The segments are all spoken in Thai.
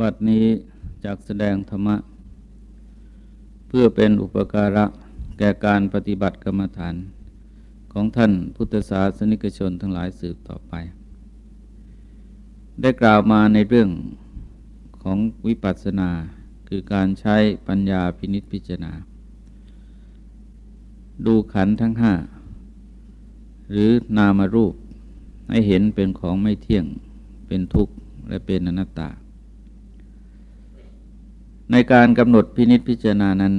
บัดนี้จากแสดงธรรมะ เพื่อเป็นอุปการะแก่การปฏิบัติกรรมฐาน ของท่านพุทธศาสนิกชนทั้งหลายสืบต่อไป ได้กล่าวมาในเรื่องของวิปัสสนาคือการใช้ปัญญาพินิษพิจารณา ดูขันทั้งห้า หรือนามรูปให้เห็นเป็นของไม่เที่ยงเป็นทุกข์และเป็นอนัตตา ในการกำหนดพินิษพิจารณานั้น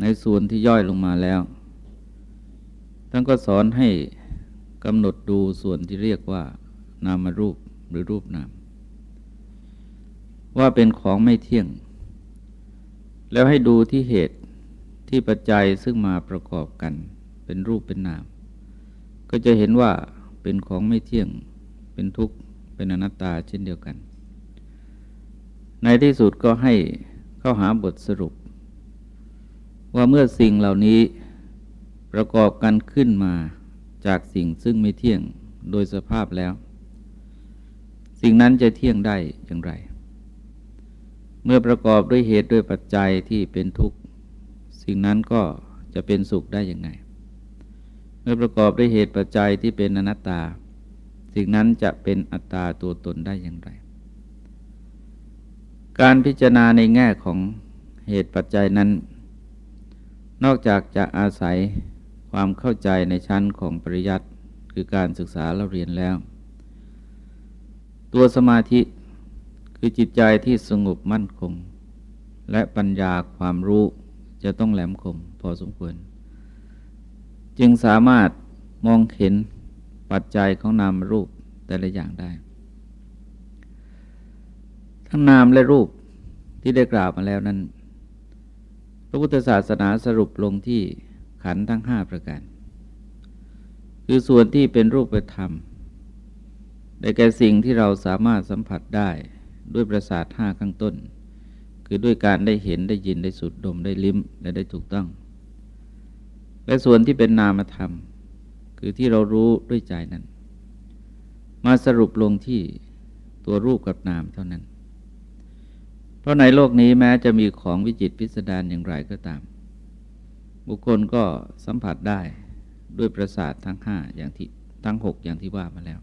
ในส่วนที่ย่อยลงมาแล้วท่านก็สอนให้กำหนดดูส่วนที่เรียกว่า นามรูปหรือรูปนาม ว่าเป็นของไม่เที่ยง แล้วให้ดูที่เหตุที่ปัจจัยซึ่งมาประกอบกัน เป็นรูปเป็นนาม ก็จะเห็นว่าเป็นของไม่เที่ยง เป็นทุกข์ เป็นอนัตตาเช่นเดียวกัน ในที่สุดก็ให้เข้าหาบทสรุป ว่าเมื่อสิ่งเหล่านี้ประกอบกันขึ้นมาจากสิ่งซึ่งไม่เที่ยงโดยสภาพแล้ว สิ่งนั้นจะเที่ยงได้อย่างไร เมื่อประกอบด้วยเหตุด้วยปัจจัยที่เป็นทุกข์สิ่งนั้นก็จะเป็นสุขได้อย่างไง เมื่อประกอบด้วยเหตุปัจจัยที่เป็นอนัตตา สิ่งนั้นจะเป็นอัตตาตัวตนได้อย่างไร การพิจารณาในแง่ของเหตุปัจจัยนั้น นอกจากจะอาศัยความเข้าใจในชั้นของปริยัติคือการศึกษาเราเรียนแล้ว ตัวสมาธิคือจิตใจที่สงบมั่นคง และปัญญาความรู้จะต้องแหลมคมพอสมควร จึงสามารถมองเห็นปัจจัยของนามรูปแต่ละอย่างได้ ทั้งนามและรูปที่ได้กล่าวมาแล้วนั้น พระพุทธศาสนาสรุปลงที่ขันทั้งห้าประการ คือส่วนที่เป็นรูปธรรม ได้แก่สิ่งที่เราสามารถสัมผัสได้ด้วยประสาทห้าข้างต้น คือด้วยการได้เห็นได้ยินได้สุดดมได้ลิ้มและได้ถูกต้อง และส่วนที่เป็นนามธรรม คือที่เรารู้ด้วยใจนั้น มาสรุปลงที่ตัวรูปกับนามเท่านั้น ราะในโลกนี้แม้จะมีของวิจิตพิสดารอย่างไรก็ตาม บุคคลก็สัมผัสได้ด้วยประสาททั้งห้าอย่างที่ทั้งหกอย่างที่ว่ามาแล้ว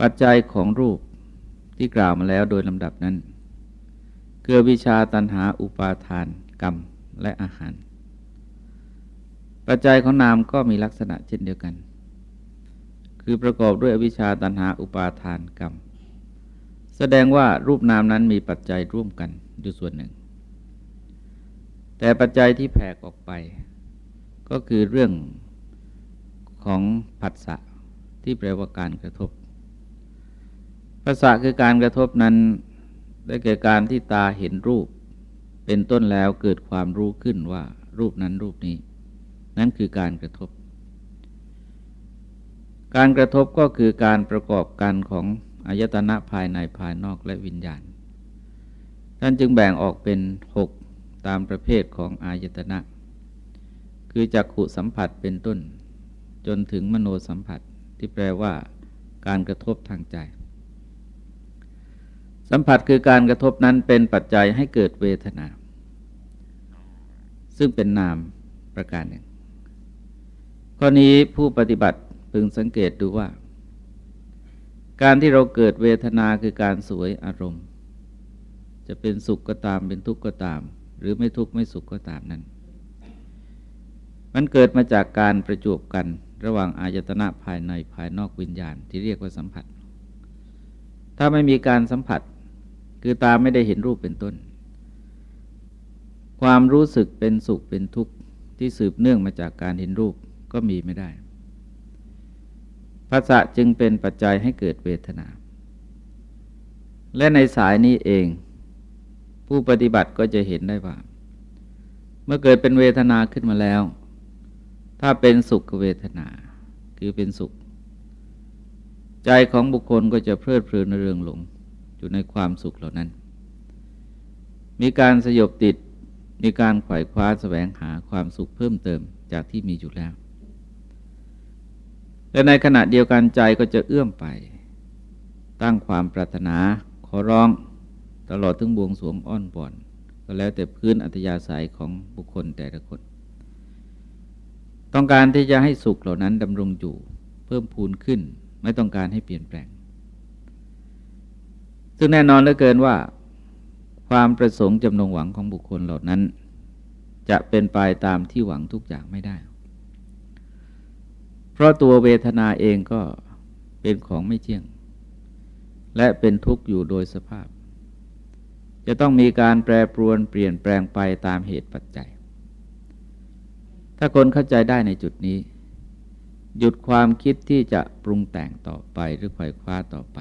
ปัจจัยของรูปที่กล่าวมาแล้วโดยลำดับนั้นเกือวิชาตันหาอุปาทานกรรมและอาหาร ปัจจัยของนามก็มีลักษณะเช่นเดียวกัน คือประกอบด้วยอวิชาตันหาอุปาทานกรรม แสดงว่ารูปนามนั้นมีปัจจัยร่วมกันอยู่ส่วนหนึ่ง แต่ปัจจัยที่แผ่ออกไป ก็คือเรื่องของผัสสะที่แปลว่าการกระทบภาษาคือการกระทบนั้นได้แก่การที่ตาเห็นรูป เป็นต้นแล้วเกิดความรู้ขึ้นว่ารูปนั้นรูปนี้ นั่นคือการกระทบ การกระทบก็คือการประกอบกันของ อายตนะภายในภายนอกและวิญญาณท่านจึงแบ่งออกเป็นหกตามประเภทของอายตนะ คือจักขุสัมผัสเป็นต้น จนถึงมโนสัมผัสที่แปลว่า การกระทบทางใจ สัมผัสคือการกระทบนั้นเป็นปัจจัยให้เกิดเวทนา ซึ่งเป็นนามประการหนึ่งข้อนี้ผู้ปฏิบัติพึงสังเกตดูว่า การที่เราเกิดเวทนาคือการสวยอารมณ์ จะเป็นสุขก็ตามเป็นทุกข์ก็ตาม หรือไม่ทุกข์ไม่สุขก็ตามนั้น มันเกิดมาจากการประจวบกันระหว่างอายตนะภายในภายนอกวิญญาณที่เรียกว่าสัมผัส ถ้าไม่มีการสัมผัส คือตาไม่ได้เห็นรูปเป็นต้น ความรู้สึกเป็นสุขเป็นทุกข์ที่สืบเนื่องมาจากการเห็นรูปก็มีไม่ได้ ภาษะจึงเป็นปัจจัยให้เกิดเวทนา และในสายนี้เอง ผู้ปฏิบัติก็จะเห็นได้ว่า เมื่อเกิดเป็นเวทนาขึ้นมาแล้ว ถ้าเป็นสุขเวทนา คือเป็นสุข ใจของบุคคลก็จะเพลิดเพลินในเรื่องหลงอยู่ในความสุขเหล่านั้น มีการสยบติดมีการไขว่คว้าแสวงหาความสุขเพิ่มเติมจากที่มีอยู่แล้ว และในขณะเดียวกันใจก็จะเอื้อมไป ตั้งความปรารถนาขอร้องตลอดถึงบวงสวงอ้อนบ่อน ก็แล้วแต่พื้นอัตยาศัยของบุคคลแต่ละคน ต้องการที่จะให้สุขเหล่านั้นดำรงอยู่ เพิ่มพูนขึ้น ไม่ต้องการให้เปลี่ยนแปลง ซึ่งแน่นอนเหลือเกินว่า ความประสงค์จำนงหวังของบุคคลเหล่านั้น จะเป็นไปตามที่หวังทุกอย่างไม่ได้ เพราะตัวเวทนาเองก็เป็นของไม่เที่ยง และเป็นทุกข์อยู่โดยสภาพ จะต้องมีการแปรปรวนเปลี่ยนแปลงไปตามเหตุปัจจัย ถ้าคนเข้าใจได้ในจุดนี้ หยุดความคิดที่จะปรุงแต่งต่อไปหรือไขว่คว้าต่อไป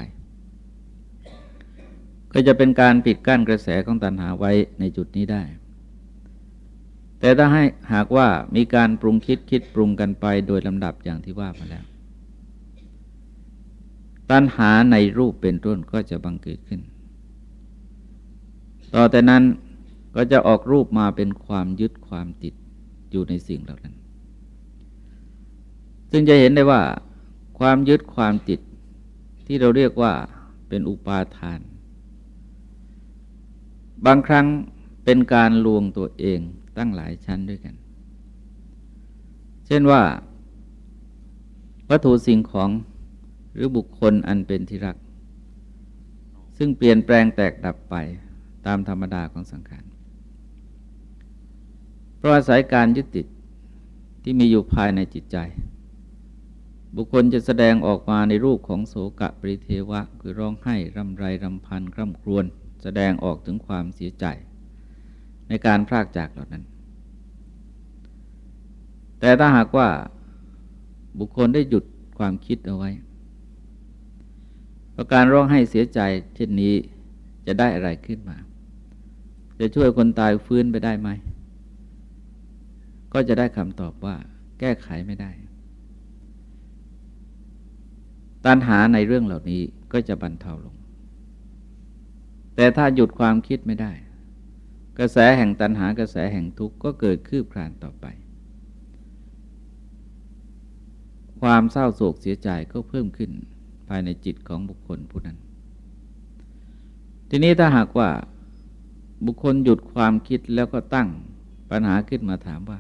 ก็จะเป็นการปิดกั้นกระแสของตัณหาไว้ในจุดนี้ได้ แต่ถ้าให้หากว่ามีการปรุงคิดคิดปรุงกันไปโดยลำดับอย่างที่ว่ามาแล้ว ตัณหาในรูปเป็นต้นก็จะบังเกิดขึ้น ต่อแต่นั้นก็จะออกรูปมาเป็นความยึดความติดอยู่ในสิ่งเหล่านั้น ซึ่งจะเห็นได้ว่า ความยึดความติดที่เราเรียกว่าเป็นอุปาทาน บางครั้งเป็นการลวงตัวเอง ตั้งหลายชั้นด้วยกัน เช่นว่า วัตถุสิ่งของหรือบุคคลอันเป็นที่รัก ซึ่งเปลี่ยนแปลงแตกดับไปตามธรรมดาของสังขารเพราะอาศัยการยึดติดที่มีอยู่ภายในจิตใจ บุคคลจะแสดงออกมาในรูปของโสกะปริเทวะ คือร้องไห้ รำไร รำพัน คร่ำครวญแสดงออกถึงความเสียใจ ในการพรากจากเหล่านั้น แต่ถ้าหากว่าบุคคลได้หยุดความคิดเอาไว้พระการร้องไห้เสียใจเช่นนี้จะได้อะไรขึ้นมา จะช่วยคนตายฟื้นไปได้ไหม ก็จะได้คำตอบว่า แก้ไขไม่ได้ ตัณหาในเรื่องเหล่านี้ก็จะบรรเทาลง แต่ถ้าหยุดความคิดไม่ได้ กระแสแห่งตัณหากระแสแห่งทุกข์ก็เกิดคืบคลานต่อไป ความเศร้าโศกเสียใจก็เพิ่มขึ้นภายในจิตของบุคคลผู้นั้น ทีนี้ถ้าหากว่าบุคคลหยุดความคิดแล้วก็ตั้งปัญหาขึ้นมาถามว่า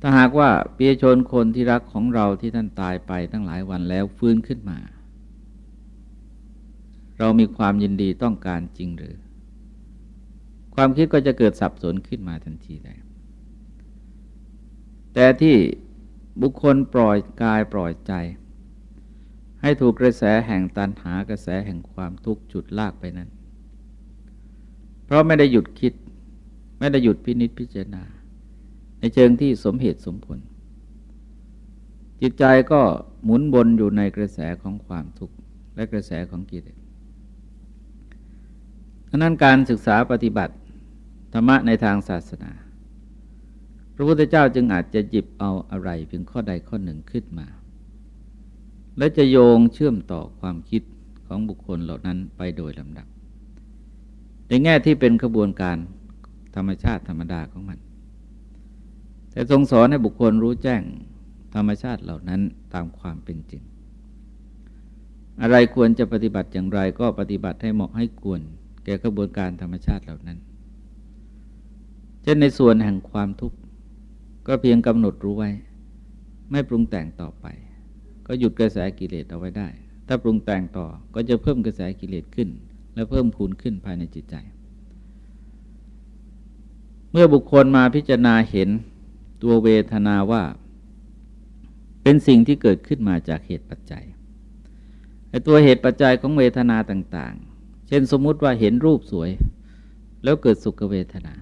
ถ้าหากว่าเปียชนคนที่รักของเราที่ท่านตายไปตั้งหลายวันแล้วฟื้นขึ้นมา เรามีความยินดีต้องการจริงหรือ ความคิดก็จะเกิดสับสนขึ้นมาทันทีได้ แต่ที่บุคคลปล่อยกายปล่อยใจ ให้ถูกกระแสแห่งตันหากระแสแห่งความทุกข์จุดลากไปนั้น เพราะไม่ได้หยุดคิด ไม่ได้หยุดพินิจพิจารณา ในเชิงที่สมเหตุสมผล จิตใจก็หมุนบนอยู่ในกระแสของความทุกข์และกระแสของกิเลสดังนั้นการศึกษาปฏิบัติ ธรรมะในทางศาสนา พระพุทธเจ้าจึงอาจจะหยิบเอาอะไรเพียงข้อใดข้อหนึ่งขึ้นมา และจะโยงเชื่อมต่อความคิดของบุคคลเหล่านั้นไปโดยลำดับ ในแง่ที่เป็นขบวนการธรรมชาติธรรมดาของมัน แต่ทรงสอนให้บุคคลรู้แจ้งธรรมชาติเหล่านั้นตามความเป็นจริง อะไรควรจะปฏิบัติอย่างไรก็ปฏิบัติให้เหมาะให้ควร แก่กระบวนการธรรมชาติเหล่านั้น ช่นในส่วนแห่งความทุกข์ ก็เพียงกำหนดรู้ไว้ ไม่ปรุงแต่งต่อไป ก็หยุดกระแสกิเลสเอาไว้ได้ ถ้าปรุงแต่งต่อก็จะเพิ่มกระแสกิเลสขึ้น และเพิ่มพูนขึ้นภายในจิตใจ เมื่อบุคคลมาพิจารณาเห็นตัวเวทนาว่า เป็นสิ่งที่เกิดขึ้นมาจากเหตุปัจจัยไอ้ตัวเหตุปัจจัยของเวทนาต่าง ๆ เช่นสมมุติว่าเห็นรูปสวย แล้วเกิดสุขเวทนา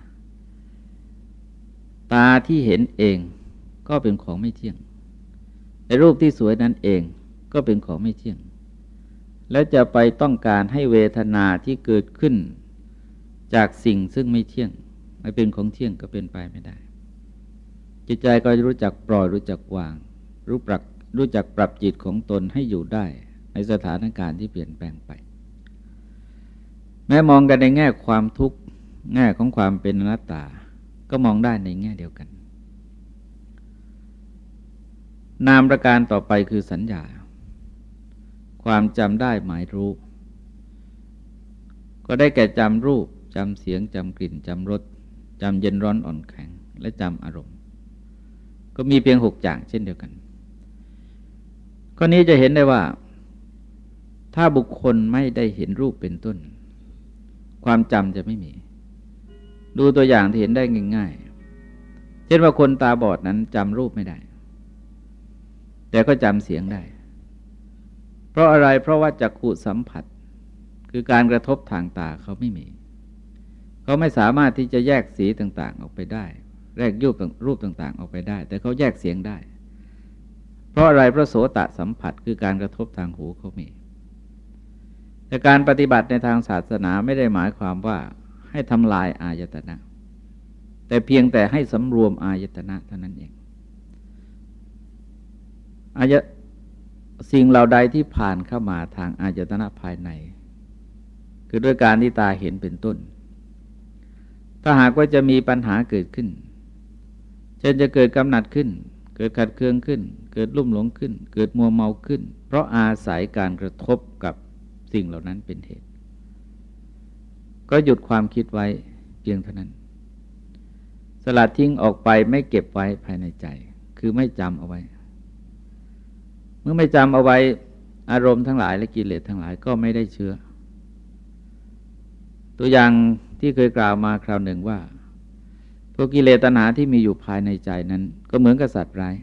ตาที่เห็นเองก็เป็นของไม่เที่ยง ในรูปที่สวยนั้นเองก็เป็นของไม่เที่ยง แล้วจะไปต้องการให้เวทนาที่เกิดขึ้น จากสิ่งซึ่งไม่เที่ยงไม่เป็นของเที่ยงก็เป็นไปไม่ได้ จิตใจก็รู้จักปล่อยรู้จักวาง รู้ปรับรู้จักปรับจิตของตนให้อยู่ได้ ในสถานการณ์ที่เปลี่ยนแปลงไป แม้มองกันในแง่ความทุกข์แง่ของความเป็นอนัตตา ก็มองได้ในแง่เดียวกัน นามประการต่อไปคือสัญญา ความจำได้หมายรู้ ก็ได้แก่จำรูปจำเสียงจำกลิ่นจำรสจำเย็นร้อนอ่อนแข็ง และจำอารมณ์ ก็มีเพียงหกอย่างเช่นเดียวกันข้อนี้จะเห็นได้ว่า ถ้าบุคคลไม่ได้เห็นรูปเป็นต้น ความจำจะไม่มี ดูตัวอย่างที่เห็นได้ง่ายๆ เช่นว่าคนตาบอดนั้นจำรูปไม่ได้ แต่ก็จำเสียงได้ เพราะอะไรเพราะว่าจักขุสัมผัส คือการกระทบทางตาเขาไม่มี เขาไม่สามารถที่จะแยกสีต่างๆออกไปได้ แยกรูปรูปต่างๆ ออกไปได้ แต่เขาแยกเสียงได้ เพราะอะไรพระโสตสัมผัส คือการกระทบทางหูเขามีแต่การปฏิบัติในทางศาสนาไม่ได้หมายความว่า ให้ทำลายอายตนะ แต่เพียงแต่ให้สำรวมอายตนะเท่านั้นเองอายสิ่งเหล่าใดที่ผ่านเข้ามาทางอายตนะภายใน คือด้วยการที่ตาเห็นเป็นต้น ถ้าหากว่าจะมีปัญหาเกิดขึ้น เช่นจะเกิดกำหนัดขึ้น เกิดขัดเคืองขึ้น เกิดลุ่มหลงขึ้น เกิดมัวเมาขึ้น เพราะอาศัยการกระทบกับสิ่งเหล่านั้นเป็นเหตุ ก็หยุดความคิดไว้เพียงเท่านั้น สลัดทิ้งออกไปไม่เก็บไว้ภายในใจ คือไม่จำเอาไว้ เมื่อไม่จำเอาไว้ อารมณ์ทั้งหลายและกิเลสทั้งหลายก็ไม่ได้เชื้อ ตัวอย่างที่เคยกล่าวมาคราวหนึ่งว่าพวกกิเลสตัณหาที่มีอยู่ภายในใจนั้น ก็เหมือนกับสัตว์ร้าย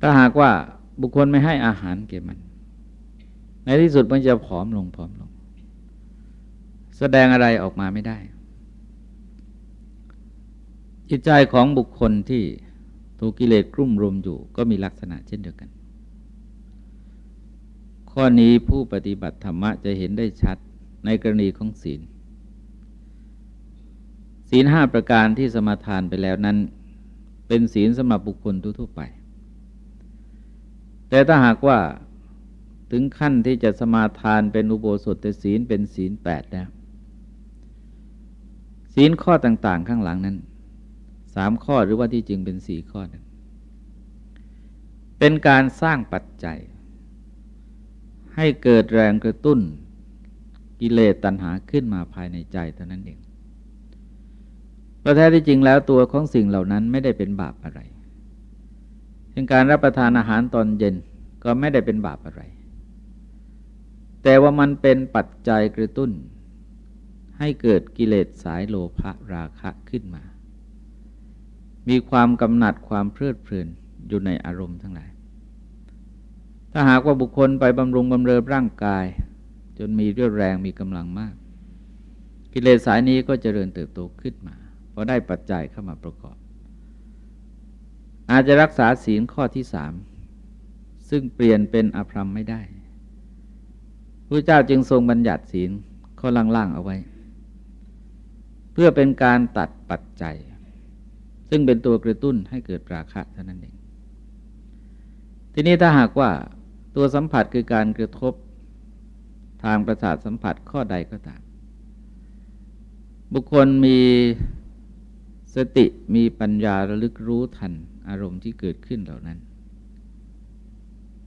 ถ้าหากว่าบุคคลไม่ให้อาหารแก่มัน ในที่สุดมันจะผอมลงผอมลง แสดงอะไรออกมาไม่ได้ จิตใจของบุคคลที่ถูกกิเลสกลุ่มรุมอยู่ก็มีลักษณะเช่นเดียวกัน ข้อนี้ผู้ปฏิบัติธรรมะจะเห็นได้ชัดในกรณีของศีล ศีลห้าประการที่สมาทานไปแล้วนั้น เป็นศีลสำหรับบุคคลทั่วไป แต่ถ้าหากว่าถึงขั้นที่จะสมาทานเป็นอุโบสถแต่ศีลเป็นศีลแปดแล้ว ศีลข้อต่าง ๆ ข้างหลังนั้นสามข้อหรือว่าที่จริงเป็นสี่ข้อนั้นเป็นการสร้างปัจจัย ให้เกิดแรงกระตุ้นกิเลสตัณหาขึ้นมาภายในใจเท่านั้นเองเพราะแท้ที่จริงแล้วตัวของสิ่งเหล่านั้นไม่ได้เป็นบาปอะไรเช่นการรับประทานอาหารตอนเย็นก็ไม่ได้เป็นบาปอะไร แต่ว่ามันเป็นปัจจัยกระตุ้น ให้เกิดกิเลสสายโลภะราคะขึ้นมา มีความกำหนัดความเพลิดเพลินอยู่ในอารมณ์ทั้งหลาย ถ้าหากว่าบุคคลไปบำรุงบำเรอร่างกาย จนมีเรี่ยวแรงมีกำลังมาก กิเลสสายนี้ก็เจริญเติบโตขึ้นมาพอได้ปัจจัยเข้ามาประกอบ อาจจะรักษาศีลข้อที่สามซึ่งเปลี่ยนเป็นอภรรมไม่ได้พระเจ้าจึงทรงบัญญัติศีลข้อล่างๆเอาไว้ เพื่อเป็นการตัดปัจจัย ซึ่งเป็นตัวกระตุ้นให้เกิดราคะเท่านั้นเอง ทีนี้ถ้าหากว่าตัวสัมผัสคือการกระทบทางประสาทสัมผัสข้อใดก็ตาม บุคคลมีสติมีปัญญาระลึกรู้ทันอารมณ์ที่เกิดขึ้นเหล่านั้น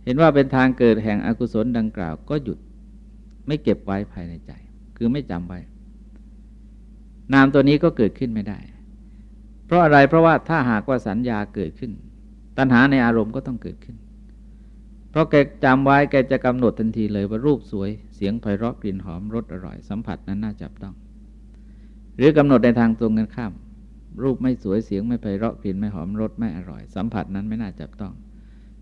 เห็นว่าเป็นทางเกิดแห่งอกุศลดังกล่าว ก็หยุดไม่เก็บไว้ภายในใจ คือไม่จำไว้ นามตัวนี้ก็เกิดขึ้นไม่ได้ เพราะอะไรเพราะว่าถ้าหากว่าสัญญาเกิดขึ้น ตัณหาในอารมณ์ก็ต้องเกิดขึ้น เพราะแกจำไว้แกจะกำหนดทันทีเลยว่ารูปสวยเสียงไพเราะกลิ่นหอมรสอร่อย สัมผัสนั้นน่าจับต้อง หรือกำหนดในทางตรงกันข้าม รูปไม่สวยเสียงไม่ไพเราะกลิ่นไม่หอมรสไม่อร่อย สัมผัสนั้นไม่น่าจับต้อง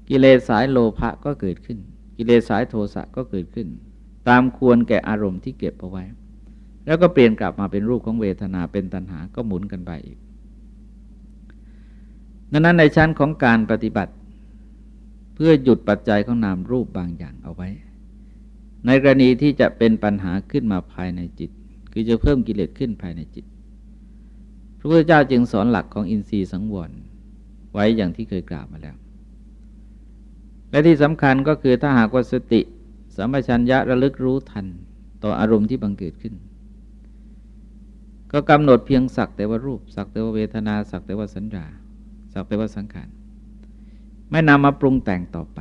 กิเลสสายโลภะก็เกิดขึ้น กิเลสสายโทสะก็เกิดขึ้น ตามควรแก่อารมณ์ที่เก็บเอาไว้ แล้วก็เปลี่ยนกลับมาเป็นรูปของเวทนาเป็นตัณหาก็หมุนกันไปอีกดังนั้นในชั้นของการปฏิบัติ เพื่อหยุดปัจจัยของนามรูปบางอย่างเอาไว้ ในกรณีที่จะเป็นปัญหาขึ้นมาภายในจิต คือจะเพิ่มกิเลสขึ้นภายในจิต พระพุทธเจ้าจึงสอนหลักของอินทรีย์สังวรไว้อย่างที่เคยกล่าวมาแล้ว และที่สำคัญก็คือถ้าหากว่าสติสัมปชัญญะระลึกรู้ทัน ต่ออารมณ์ที่บังเกิดขึ้น ก็กำหนดเพียงสักแต่ว่ารูป สักแต่ว่าเวทนาสักแต่ว่าสัญญาสักแต่ว่าสังขารไม่นำมาปรุงแต่งต่อไป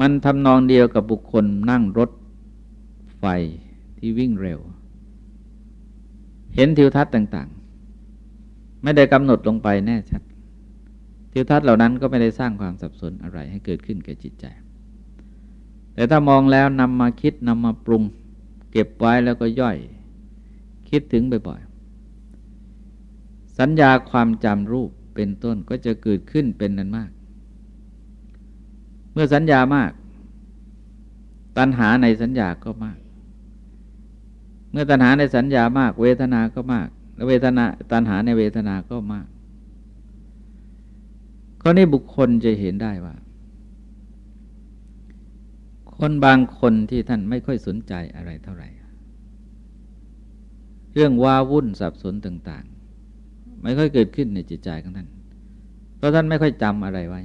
มันทำนองเดียวกับบุคคลนั่งรถไฟที่วิ่งเร็ว เห็นทิวทัศน์ต่าง ๆ ไม่ได้กำหนดลงไปแน่ชัด ทิวทัศน์เหล่านั้นก็ไม่ได้สร้างความสับสนอะไรให้เกิดขึ้นแก่จิตใจ แต่ถ้ามองแล้วนำมาคิดนำมาปรุง เก็บไว้แล้วก็ย่อย คิดถึงบ่อยๆ สัญญาความจำรูปเป็นต้นก็จะเกิดขึ้นเป็นนั้นมาก เมื่อสัญญามาก ตัณหาในสัญญาก็มาก เมื่อตัณหาในสัญญามาก เวทนาก็มาก และเวทนาตัณหาในเวทนาก็มากข้อนี้บุคคลจะเห็นได้ว่า คนบางคนที่ท่านไม่ค่อยสนใจอะไรเท่าไหร่ เรื่องว้าวุ่นสับสนต่าง ๆ ไม่ค่อยเกิดขึ้นในจิตใจของท่าน เพราะท่านไม่ค่อยจำอะไรไว้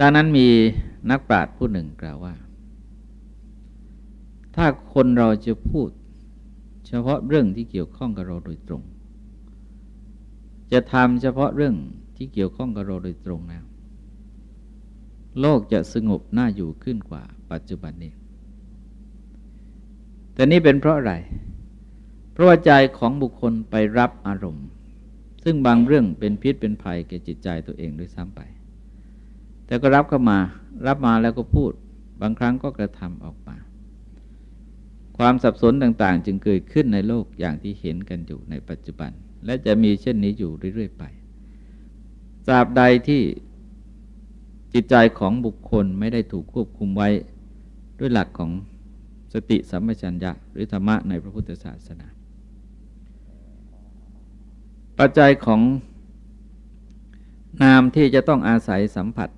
ดังนั้นมีนักปราชญ์ผู้หนึ่งกล่าวว่า ถ้าคนเราจะพูด เฉพาะเรื่องที่เกี่ยวข้องกับเราโดยตรง จะทำเฉพาะเรื่องที่เกี่ยวข้องกับเราโดยตรงแล้วโลกจะสงบน่าอยู่ขึ้นกว่าปัจจุบันนี้ แต่นี่เป็นเพราะอะไร เพราะว่าใจของบุคคลไปรับอารมณ์ ซึ่งบางเรื่องเป็นพิษเป็นภัยแก่จิตใจตัวเองด้วยซ้ำไป แต่ก็รับเข้ามา รับมาแล้วก็พูด บางครั้งก็กระทำออกมา ความสับสนต่าง ๆ จึงเกิดขึ้นในโลกอย่างที่เห็นกันอยู่ในปัจจุบัน และจะมีเช่นนี้อยู่เรื่อยๆไปตราบใดที่จิตใจของบุคคลไม่ได้ถูกควบคุมไว้ด้วยหลักของ สติสัมปชัญญะหรือธรรมะในพระพุทธศาสนา ปัจจัยของนามที่จะต้องอาศัยสัมผัส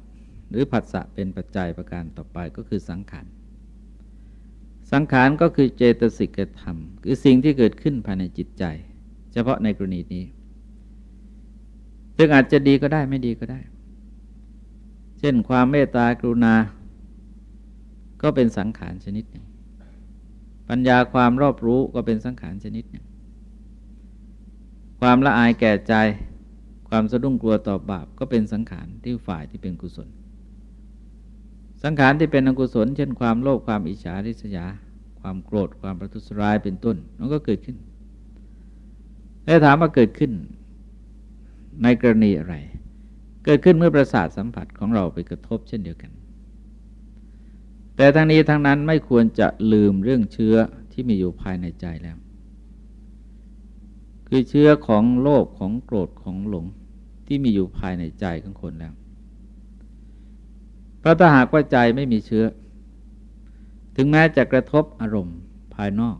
หรือผัสสะเป็นปัจจัยประการต่อไปก็คือสังขาร สังขารก็คือเจตสิกธรรม คือสิ่งที่เกิดขึ้นภายในจิตใจ เฉพาะในกรณีนี้ซึ่งอาจจะดีก็ได้ไม่ดีก็ได้ เช่นความเมตตากรุณา ก็เป็นสังขารชนิดหนึ่ง ปัญญาความรอบรู้ก็เป็นสังขารชนิดหนึ่งความละอายแก่ใจ ความสะดุ้งกลัวต่อบาปก็เป็นสังขารที่ฝ่ายที่เป็นกุศล สังขารที่เป็นอกุศล เช่นความโลภความอิจฉาริษยา ความโกรธความประทุษร้ายเป็นต้นมันก็เกิดขึ้นแล้วถามว่าเกิดขึ้น ในกรณีอะไร เกิดขึ้นเมื่อประสาทสัมผัสของเราไปกระทบเช่นเดียวกัน แต่ทั้งนี้ทั้งนั้นไม่ควรจะลืมเรื่องเชื้อที่มีอยู่ภายในใจแล้ว คือเชื้อของโลภของโกรธของหลงที่มีอยู่ภายในใจของคนแล้ว เพราะถ้าหากว่าใจไม่มีเชื้อ ถึงแม้จะกระทบอารมณ์ภายนอก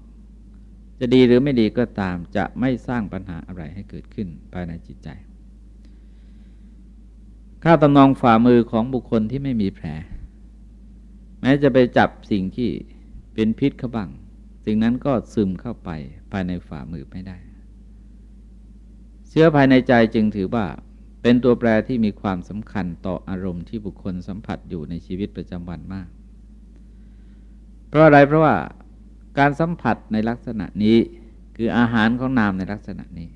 จะดีหรือไม่ดีก็ตามจะไม่สร้างปัญหาอะไรให้เกิดขึ้นภายในจิตใจ ข้าตำนองฝ่ามือของบุคคลที่ไม่มีแผล แม้จะไปจับสิ่งที่เป็นพิษเขาบ้าง สิ่งนั้นก็ซึมเข้าไปภายในฝ่ามือไม่ได้ เชื้อภายในใจจึงถือว่าเป็นตัวแปรที่มีความสำคัญต่ออารมณ์ที่บุคคลสัมผัสอยู่ในชีวิตประจำวันมาก เพราะอะไรเพราะว่าการสัมผัสในลักษณะนี้คืออาหารของนามในลักษณะนี้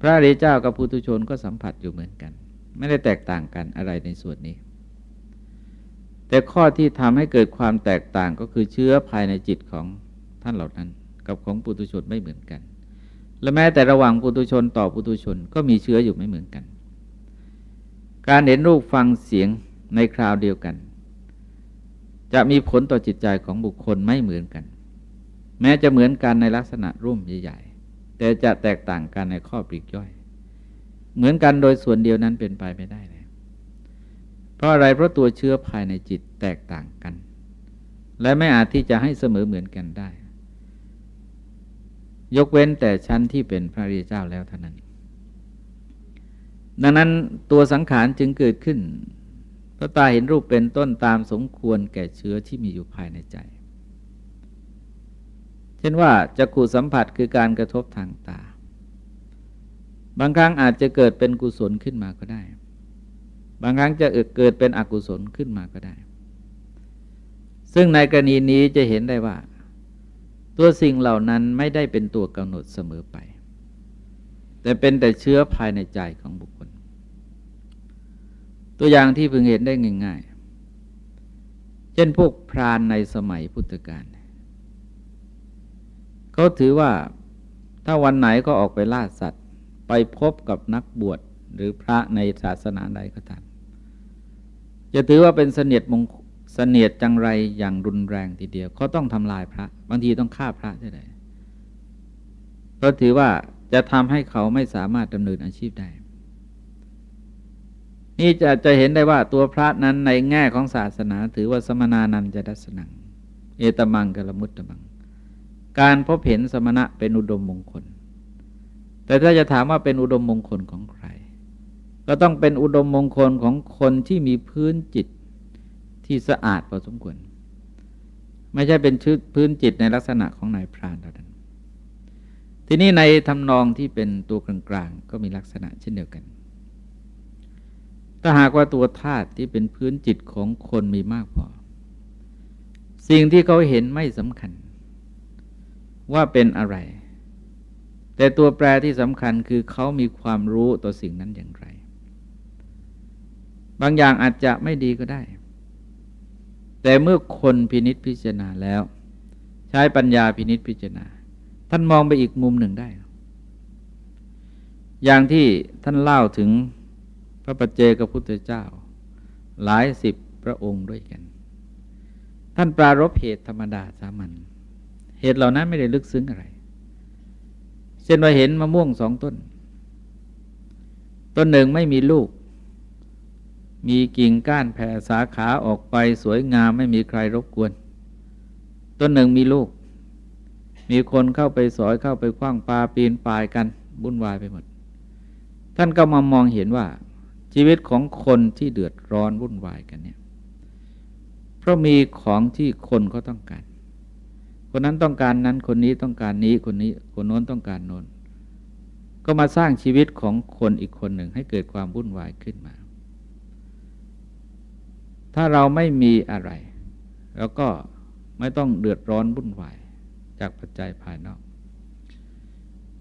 พระริเจ้ากับปุถุชนก็สัมผัสอยู่เหมือนกัน ไม่ได้แตกต่างกันอะไรในส่วนนี้ แต่ข้อที่ทำให้เกิดความแตกต่างก็คือเชื้อภายในจิตของท่านเหล่านั้น กับของปุถุชนไม่เหมือนกัน และแม้แต่ระหว่างปุตุชนต่อปุตุชนก็มีเชื้ออยู่ไม่เหมือนกัน การเห็นรูปฟังเสียงในคราวเดียวกัน จะมีผลต่อจิตใจของบุคคลไม่เหมือนกัน แม้จะเหมือนกันในลักษณะร่วมใหญ่ๆแต่จะแตกต่างกันในข้อปลีกย่อย เหมือนกันโดยส่วนเดียวนั้นเป็นไปไม่ได้ เพราะอะไรเพราะตัวเชื้อภายในจิตแตกต่างกัน และไม่อาจที่จะให้เสมอเหมือนกันได้ ยกเว้นแต่ชั้นที่เป็นพระริยเจ้าแล้วเท่านั้น ดังนั้นตัวสังขารจึงเกิดขึ้นพระตาเห็นรูปเป็นต้นตามสมควรแก่เชื้อที่มีอยู่ภายในใจ เช่นว่าจะขูสัมผัสคือการกระทบทางตา บางครั้งอาจจะเกิดเป็นกุศลขึ้นมาก็ได้ บางครั้งจะเกิดเป็นอกุศลขึ้นมาก็ได้ ซึ่งในกรณีนี้จะเห็นได้ว่า ตัวสิ่งเหล่านั้นไม่ได้เป็นตัวกำหนดเสมอไป แต่เป็นแต่เชื้อภายในใจของบุคคล ตัวอย่างที่พึงเห็นได้ง่ายๆ เช่นพวกพรานในสมัยพุทธกาลเขาถือว่าถ้าวันไหนก็ออกไปล่าสัตว์ ไปพบกับนักบวช หรือพระในศาสนาใดก็ตามจะถือว่าเป็นเสนียดมงเสนียดจังไรอย่างรุนแรงทีเดียวเขาต้องทำลายพระ บางทีต้องฆ่าพระได้เลยเพราะถือว่าจะทำให้เขาไม่สามารถดำเนินอาชีพได้ นี่จะจะเห็นได้ว่าตัวพระนั้นในแง่ของศาสนา ถือว่าสมณานันจะดัสนัง เอตมังกลมุตตมัง การพบเห็นสมณะเป็นอุดมมงคล แต่ถ้าจะถามว่าเป็นอุดมมงคลของใคร ก็ต้องเป็นอุดมมงคลของคนที่มีพื้นจิตที่สะอาดพอสมควร ไม่ใช่เป็นชื้พื้นจิตในลักษณะของนายพรานเท่านั้น ทีนี้ในทำนองที่เป็นตัวกลางๆ ก็มีลักษณะเช่นเดียวกัน ถ้าหากว่าตัวธาตุที่เป็นพื้นจิตของคนมีมากพอ สิ่งที่เขาเห็นไม่สำคัญ ว่าเป็นอะไร แต่ตัวแปรที่สำคัญคือเขามีความรู้ต่อสิ่งนั้นอย่างไร บางอย่างอาจจะไม่ดีก็ได้ แต่เมื่อคนพินิษพิจารณาแล้ว ใช้ปัญญาพินิษพิจารณา ท่านมองไปอีกมุมหนึ่งได้ อย่างที่ท่านเล่าถึงพระปัจเจกพุทธเจ้า หลายสิบพระองค์ด้วยกัน ท่านปรารบเหตุธรรมดาสามัญเหตุเหล่านั้นไม่ได้ลึกซึ้งอะไร เช่นว่าเห็นมะม่วงสองต้น ต้นหนึ่งไม่มีลูก มีกิ่งก้านแผ่สาขาออกไปสวยงามไม่มีใครรบกวน ต้นหนึ่งมีลูก มีคนเข้าไปสอยเข้าไปคว้างปลาปีนป่ายกันบุ่นวายไปหมด ท่านก็มามองเห็นว่า ชีวิตของคนที่เดือดร้อนวุ่นวายกันเนี่ยเพราะมีของที่คนเขาต้องการ คนนั้นต้องการนั้นคนนี้ต้องการนี้คนนี้คนโน้นต้องการโน้นก็มาสร้างชีวิตของคนอีกคนหนึ่งให้เกิดความวุ่นวายขึ้นมา ถ้าเราไม่มีอะไร แล้วก็ไม่ต้องเดือดร้อนวุ่นวายจากปัจจัยภายนอก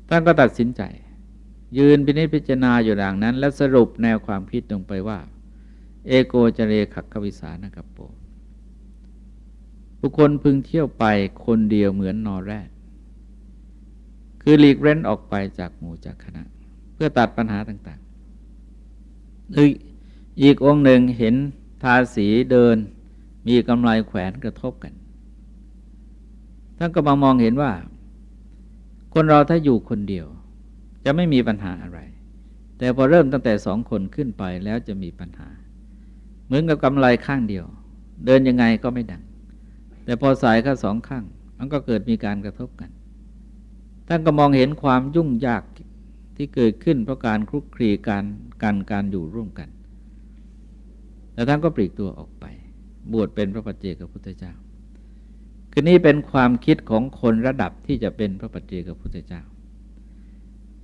ท่านก็ตัดสินใจ ยืนพินิจพิจารณาอยู่อย่างนั้น แล้วสรุปแนวความคิดลงไปว่า เอโกจเรขักขวิสานะกับโป บุคคลพึงเที่ยวไปคนเดียวเหมือนนอแรก คือหลีกเร้นออกไปจากหมู่จากคณะ เพื่อตัดปัญหาต่างๆอีกองหนึ่งเห็น ทาสีเดินมีกำไลแขวนกระทบกัน ท่านก็มามองเห็นว่า คนเราถ้าอยู่คนเดียว จะไม่มีปัญหาอะไร แต่พอเริ่มตั้งแต่สองคนขึ้นไปแล้วจะมีปัญหา เหมือนกับกำไลข้างเดียว เดินยังไงก็ไม่ดัง แต่พอสายข้าสองข้าง มันก็เกิดมีการกระทบกัน ท่านก็มองเห็นความยุ่งยากที่เกิดขึ้นเพราะการคลุกคลีการการการอยู่ร่วมกัน แต่ท่านก็ปลีกตัวออกไป บวชเป็นพระปัจเจกพุทธเจ้า คือนี่เป็นความคิดของคนระดับที่จะเป็นพระปัจเจกพุทธเจ้า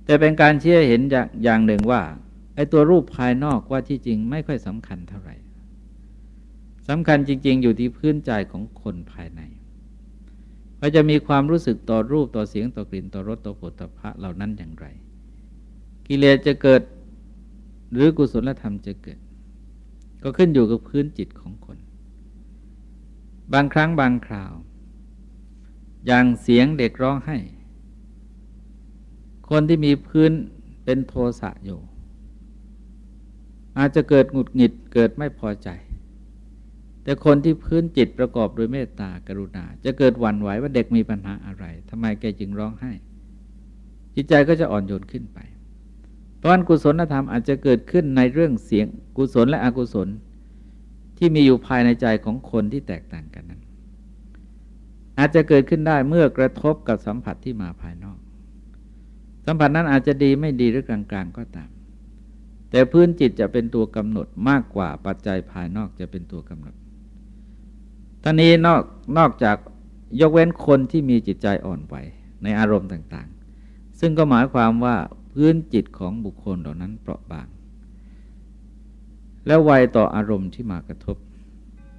แต่เป็นการเชื่อเห็นอย่างหนึ่งว่าไอ้ตัวรูปภายนอกว่าที่จริงไม่ค่อยสำคัญเท่าไหร่สำคัญจริง ๆ อยู่ที่พื้นใจของคนภายในว่าจะมีความรู้สึกต่อรูปต่อเสียงต่อกลิ่นต่อรสต่อผลต่อพระเหล่านั้นอย่างไร กิเลสจะเกิดหรือกุศลธรรมจะเกิด ก็ขึ้นอยู่กับพื้นจิตของคน บางครั้งบางคราว อย่างเสียงเด็กร้องไห้ คนที่มีพื้นเป็นโทสะอยู่ อาจจะเกิดหงุดหงิดเกิดไม่พอใจ แต่คนที่พื้นจิตประกอบด้วยเมตตากรุณา จะเกิดหวั่นไหวว่าเด็กมีปัญหาอะไรทำไมแกจึงร้องไห้ จิตใจก็จะอ่อนโยนขึ้นไป เพราะนั้นกุศลธรรมอาจจะเกิดขึ้นในเรื่องเสียงกุศลและอกุศล ที่มีอยู่ภายในใจของคนที่แตกต่างกันนั้น อาจจะเกิดขึ้นได้เมื่อกระทบกับสัมผัสที่มาภายนอก สัมผัสนั้นอาจจะดีไม่ดีหรือกลางๆก็ตาม แต่พื้นจิตจะเป็นตัวกำหนดมากกว่าปัจจัยภายนอกจะเป็นตัวกำหนดท่านี้นอกนอกจากยกเว้นคนที่มีจิตใจอ่อนไหวในอารมณ์ต่างๆ ซึ่งก็หมายความว่า พื้นจิตของบุคคลเหล่านั้นเปราะบาง และไวต่ออารมณ์ที่มากระทบ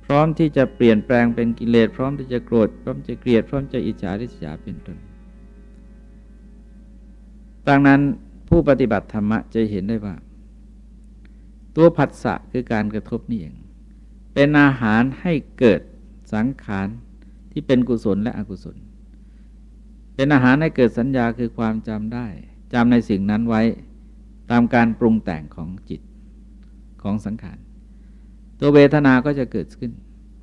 พร้อมที่จะเปลี่ยนแปลงเป็นกิเลสพร้อมที่จะโกรธพร้อมจะเกลียดพร้อมจะอิจฉาริษยาเป็นต้นดังนั้นผู้ปฏิบัติธรรมะจะเห็นได้ว่า ตัวผัสสะคือการกระทบนี่เอง เป็นอาหารให้เกิดสังขารที่เป็นกุศลและอกุศล เป็นอาหารให้เกิดสัญญาคือความจำได้ จำในสิ่งนั้นไว้ตามการปรุงแต่งของจิตของสังขาร ตัวเวทนาก็จะเกิดขึ้น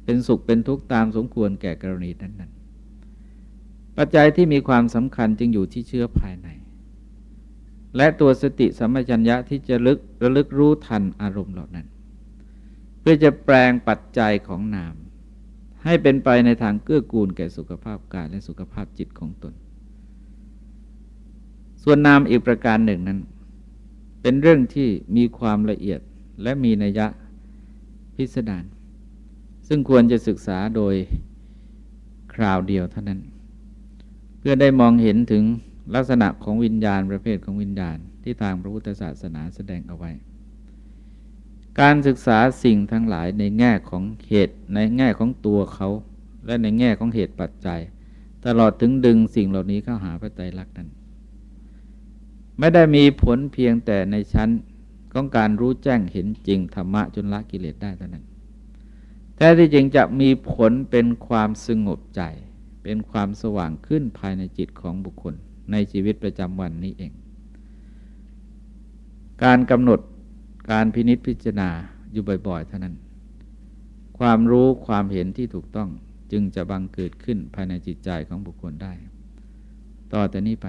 เป็นสุขเป็นทุกข์ตามสมควรแก่กรณีนั้นๆ ปัจจัยที่มีความสำคัญจึงอยู่ที่เชื้อภายใน และตัวสติสัมปชัญญะที่จะลึกระลึกรู้ทันอารมณ์เหล่านั้น เพื่อจะแปลงปัจจัยของนาม ให้เป็นไปในทางเกื้อกูลแก่สุขภาพกายและสุขภาพจิตของตน ส่วนนามอีกประการหนึ่งนั้น เป็นเรื่องที่มีความละเอียดและมีนัยยะพิสดารซึ่งควรจะศึกษาโดยคราวเดียวเท่านั้น เพื่อได้มองเห็นถึงลักษณะของวิญญาณประเภทของวิญญาณ ที่ทางพระพุทธศาสนาแสดงเอาไว้ การศึกษาสิ่งทั้งหลายในแง่ของเหตุในแง่ของตัวเขา และในแง่ของเหตุปัจจัย ตลอดถึงดึงสิ่งเหล่านี้เข้าหาพระไตรลักษณ์นั้น ไม่ได้มีผลเพียงแต่ในชั้นของการรู้แจ้งเห็นจริงธรรมะจนละกิเลสได้เท่านั้นแต่ที่จริงจะมีผลเป็นความสงบใจ เป็นความสว่างขึ้นภายในจิตของบุคคล ในชีวิตประจำวันนี้เอง การกำหนดการพินิษพิจารณาอยู่บ่อยๆ เท่านั้น ความรู้ความเห็นที่ถูกต้องจึงจะบังเกิดขึ้นภายในจิตใจของบุคคลได้ ต่อแต่นี้ไป